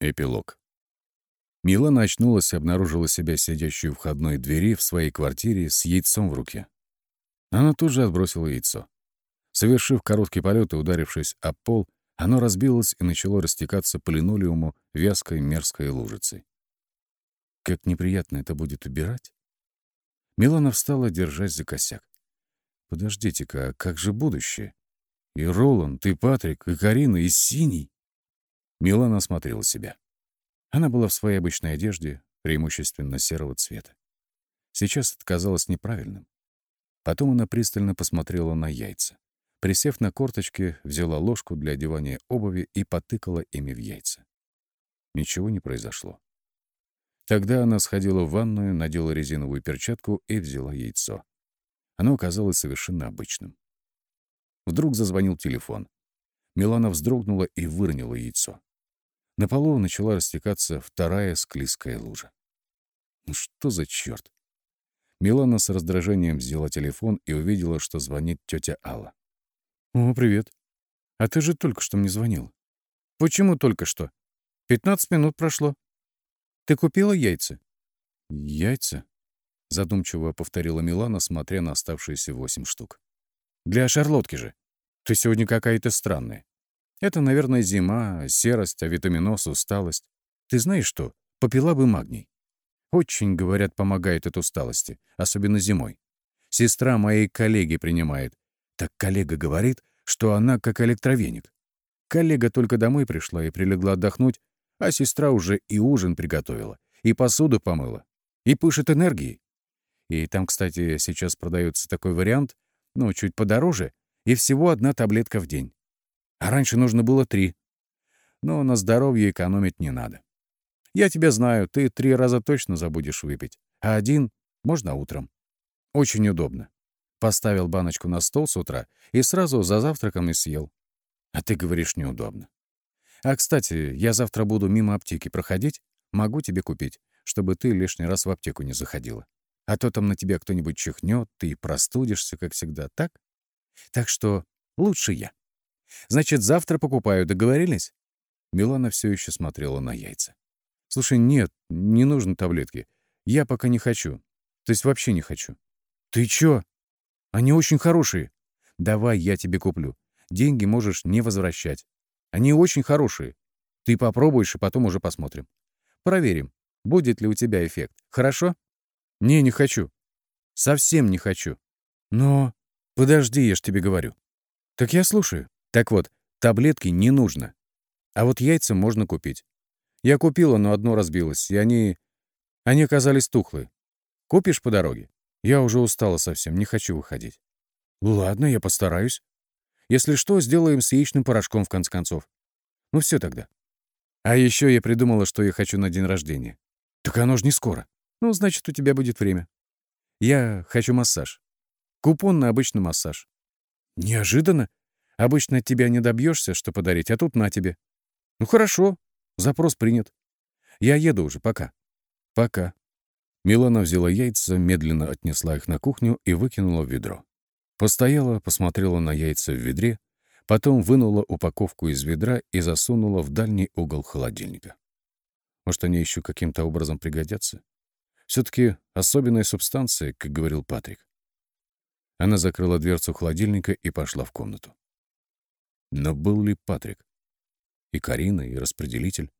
Эпилог. Милана очнулась и обнаружила себя сидящую в входной двери в своей квартире с яйцом в руке. Она тут же отбросила яйцо. Совершив короткий полет и ударившись об пол, оно разбилось и начало растекаться по линолеуму вязкой мерзкой лужицей. Как неприятно это будет убирать. Милана встала, держась за косяк. Подождите-ка, а как же будущее? И Роланд, и Патрик, и Карина, и Синий. Милана осмотрела себя. Она была в своей обычной одежде, преимущественно серого цвета. Сейчас это казалось неправильным. Потом она пристально посмотрела на яйца. Присев на корточки, взяла ложку для одевания обуви и потыкала ими в яйца. Ничего не произошло. Тогда она сходила в ванную, надела резиновую перчатку и взяла яйцо. Оно оказалось совершенно обычным. Вдруг зазвонил телефон. Милана вздрогнула и выронила яйцо. На полу начала растекаться вторая склизкая лужа. Ну что за черт? Милана с раздражением взяла телефон и увидела, что звонит тетя Алла. «О, привет. А ты же только что мне звонил». «Почему только что? Пятнадцать минут прошло. Ты купила яйца?» «Яйца?» — задумчиво повторила Милана, смотря на оставшиеся восемь штук. «Для шарлотки же. Ты сегодня какая-то странная. Это, наверное, зима, серость, авитаминоз, усталость. Ты знаешь что? Попила бы магний. Очень, говорят, помогает от усталости, особенно зимой. Сестра моей коллеги принимает. Так коллега говорит, что она как электровеник. Коллега только домой пришла и прилегла отдохнуть, а сестра уже и ужин приготовила, и посуду помыла, и пышет энергией. И там, кстати, сейчас продается такой вариант, ну, чуть подороже, и всего одна таблетка в день. А раньше нужно было три. Но на здоровье экономить не надо. Я тебя знаю, ты три раза точно забудешь выпить, а один можно утром. Очень удобно. Поставил баночку на стол с утра и сразу за завтраком и съел. А ты говоришь неудобно. А, кстати, я завтра буду мимо аптеки проходить, могу тебе купить, чтобы ты лишний раз в аптеку не заходила. А то там на тебя кто-нибудь чихнет, ты простудишься, как всегда, так? Так что лучше я. Значит, завтра покупаю, договорились?» Милана все еще смотрела на яйца. «Слушай, нет, не нужно таблетки. Я пока не хочу. То есть вообще не хочу». «Ты чё? Они очень хорошие. Давай я тебе куплю. Деньги можешь не возвращать. Они очень хорошие. Ты попробуешь, и потом уже посмотрим. Проверим, будет ли у тебя эффект. Хорошо? Не, не хочу. Совсем не хочу. Но... Подожди, я ж тебе говорю. Так я слушаю. Так вот, таблетки не нужно. А вот яйца можно купить. Я купила, но одно разбилось, и они... Они оказались тухлые. Купишь по дороге? Я уже устала совсем, не хочу выходить. Ладно, я постараюсь. Если что, сделаем с яичным порошком в конце концов. Ну все тогда. А еще я придумала, что я хочу на день рождения. Так оно же не скоро. Ну, значит, у тебя будет время. Я хочу массаж. Купон на обычный массаж. Неожиданно? Обычно от тебя не добьешься, что подарить, а тут на тебе. Ну хорошо, запрос принят. Я еду уже, пока. Пока. Милана взяла яйца, медленно отнесла их на кухню и выкинула в ведро. Постояла, посмотрела на яйца в ведре, потом вынула упаковку из ведра и засунула в дальний угол холодильника. Может, они еще каким-то образом пригодятся? Все-таки особенная субстанция, как говорил Патрик. Она закрыла дверцу холодильника и пошла в комнату. Но был ли Патрик? И Карина, и распределитель?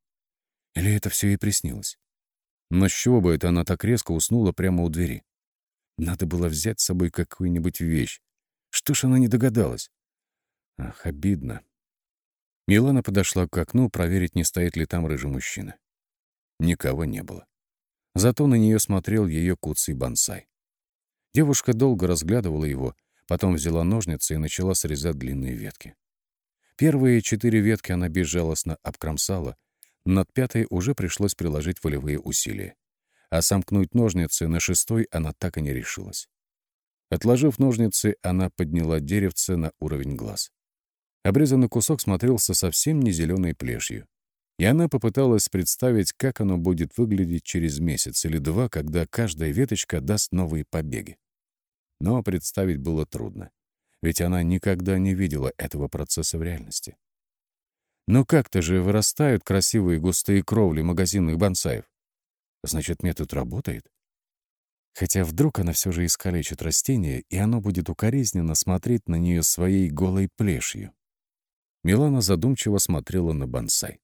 Или это все ей приснилось? Но с чего бы это она так резко уснула прямо у двери? Надо было взять с собой какую-нибудь вещь. Что ж она не догадалась? Ах, обидно. Милана подошла к окну проверить, не стоит ли там рыжий мужчина. Никого не было. Зато на нее смотрел ее куцый бонсай. Девушка долго разглядывала его, потом взяла ножницы и начала срезать длинные ветки. Первые четыре ветки она безжалостно обкромсала, над пятой уже пришлось приложить волевые усилия. А сомкнуть ножницы на шестой она так и не решилась. Отложив ножницы, она подняла деревце на уровень глаз. Обрезанный кусок смотрелся совсем не зеленой плешью. И она попыталась представить, как оно будет выглядеть через месяц или два, когда каждая веточка даст новые побеги. Но представить было трудно ведь она никогда не видела этого процесса в реальности. Но как-то же вырастают красивые густые кровли магазинных бонсаев. Значит, метод работает? Хотя вдруг она все же искалечит растение, и оно будет укоризненно смотреть на нее своей голой плешью. Милана задумчиво смотрела на бонсай.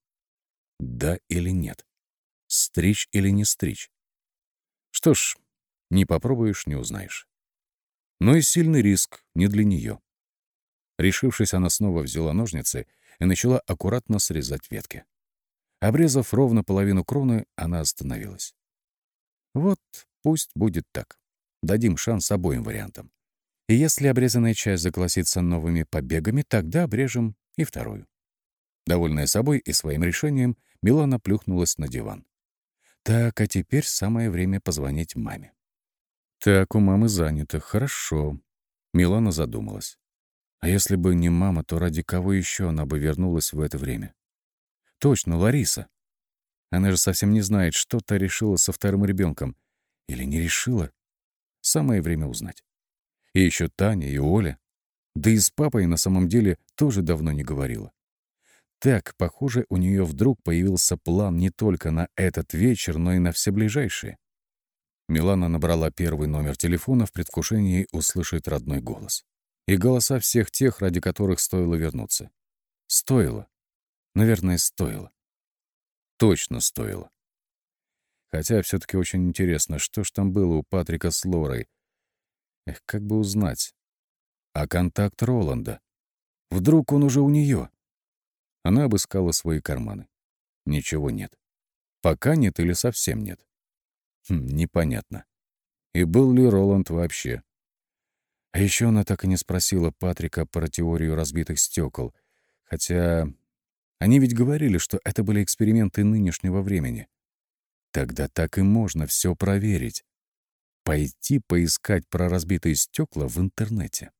Да или нет? Стричь или не стричь? Что ж, не попробуешь — не узнаешь. Но и сильный риск не для нее. Решившись, она снова взяла ножницы и начала аккуратно срезать ветки. Обрезав ровно половину кроны, она остановилась. Вот пусть будет так. Дадим шанс обоим вариантам. И если обрезанная часть загласится новыми побегами, тогда обрежем и вторую. Довольная собой и своим решением, Милана плюхнулась на диван. Так, а теперь самое время позвонить маме. Так, у мамы занято. Хорошо. Милана задумалась. А если бы не мама, то ради кого еще она бы вернулась в это время? Точно, Лариса. Она же совсем не знает, что-то решила со вторым ребенком. Или не решила. Самое время узнать. И еще Таня и Оля. Да и с папой на самом деле тоже давно не говорила. Так, похоже, у нее вдруг появился план не только на этот вечер, но и на все ближайшие. Милана набрала первый номер телефона в предвкушении услышать родной голос и голоса всех тех, ради которых стоило вернуться. Стоило. Наверное, стоило. Точно стоило. Хотя все таки очень интересно, что ж там было у Патрика с Лорой. Эх, как бы узнать. А контакт Роланда? Вдруг он уже у нее? Она обыскала свои карманы. Ничего нет. Пока нет или совсем нет. Хм, непонятно. И был ли Роланд вообще? А еще она так и не спросила Патрика про теорию разбитых стекол, хотя они ведь говорили, что это были эксперименты нынешнего времени. Тогда так и можно все проверить. Пойти поискать про разбитые стекла в интернете.